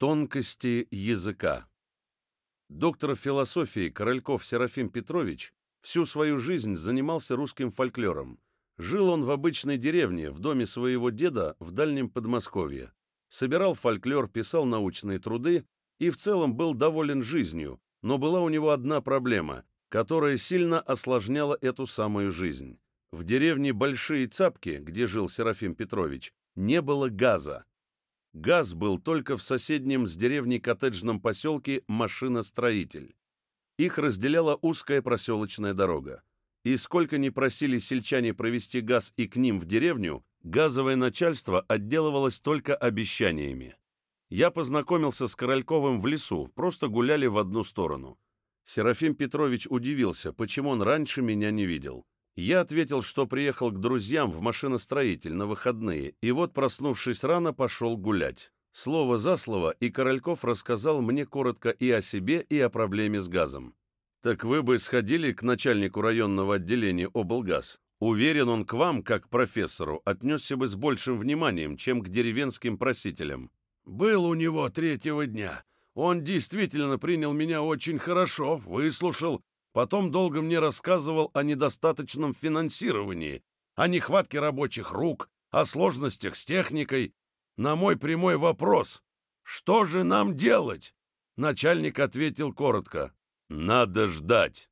Тонкости языка. Доктор философии Корольков Серафим Петрович всю свою жизнь занимался русским фольклором. Жил он в обычной деревне, в доме своего деда в дальнем Подмосковье. Собирал фольклор, писал научные труды и в целом был доволен жизнью, но была у него одна проблема, которая сильно осложняла эту самую жизнь. В деревне Большие Цапки, где жил Серафим Петрович, не было газа. Газ был только в соседнем с деревней коттеджном поселке «Машиностроитель». Их разделяла узкая проселочная дорога. И сколько ни просили сельчане провести газ и к ним в деревню, газовое начальство отделывалось только обещаниями. Я познакомился с Корольковым в лесу, просто гуляли в одну сторону. Серафим Петрович удивился, почему он раньше меня не видел. Я ответил, что приехал к друзьям в машиностроитель на выходные, и вот, проснувшись рано, пошел гулять. Слово за слово, и Корольков рассказал мне коротко и о себе, и о проблеме с газом. «Так вы бы сходили к начальнику районного отделения облгаз. Уверен, он к вам, как к профессору, отнесся бы с большим вниманием, чем к деревенским просителям». «Был у него третьего дня. Он действительно принял меня очень хорошо, выслушал, Потом долго мне рассказывал о недостаточном финансировании, о нехватке рабочих рук, о сложностях с техникой. На мой прямой вопрос «Что же нам делать?» Начальник ответил коротко «Надо ждать».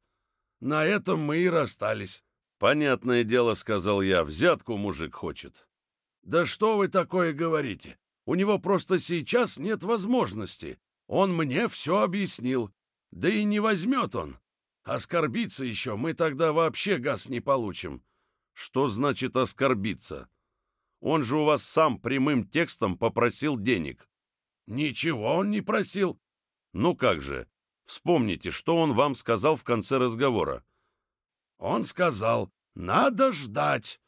На этом мы и расстались. «Понятное дело», — сказал я, — «взятку мужик хочет». «Да что вы такое говорите? У него просто сейчас нет возможности. Он мне все объяснил. Да и не возьмет он. Оскорбиться еще, мы тогда вообще газ не получим. Что значит оскорбиться? Он же у вас сам прямым текстом попросил денег. Ничего он не просил. Ну как же? Вспомните, что он вам сказал в конце разговора. Он сказал, надо ждать.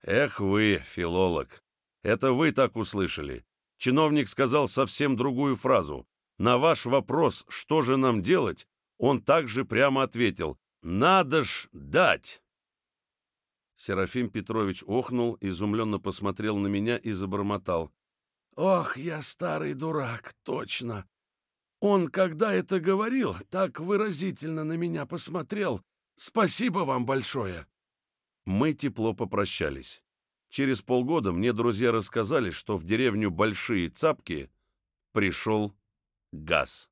Эх вы, филолог, это вы так услышали. Чиновник сказал совсем другую фразу. На ваш вопрос, что же нам делать, он также прямо ответил «Надо ж дать!» Серафим Петрович охнул, изумленно посмотрел на меня и забормотал. «Ох, я старый дурак, точно! Он, когда это говорил, так выразительно на меня посмотрел. Спасибо вам большое!» Мы тепло попрощались. Через полгода мне друзья рассказали, что в деревню Большие Цапки пришел газ.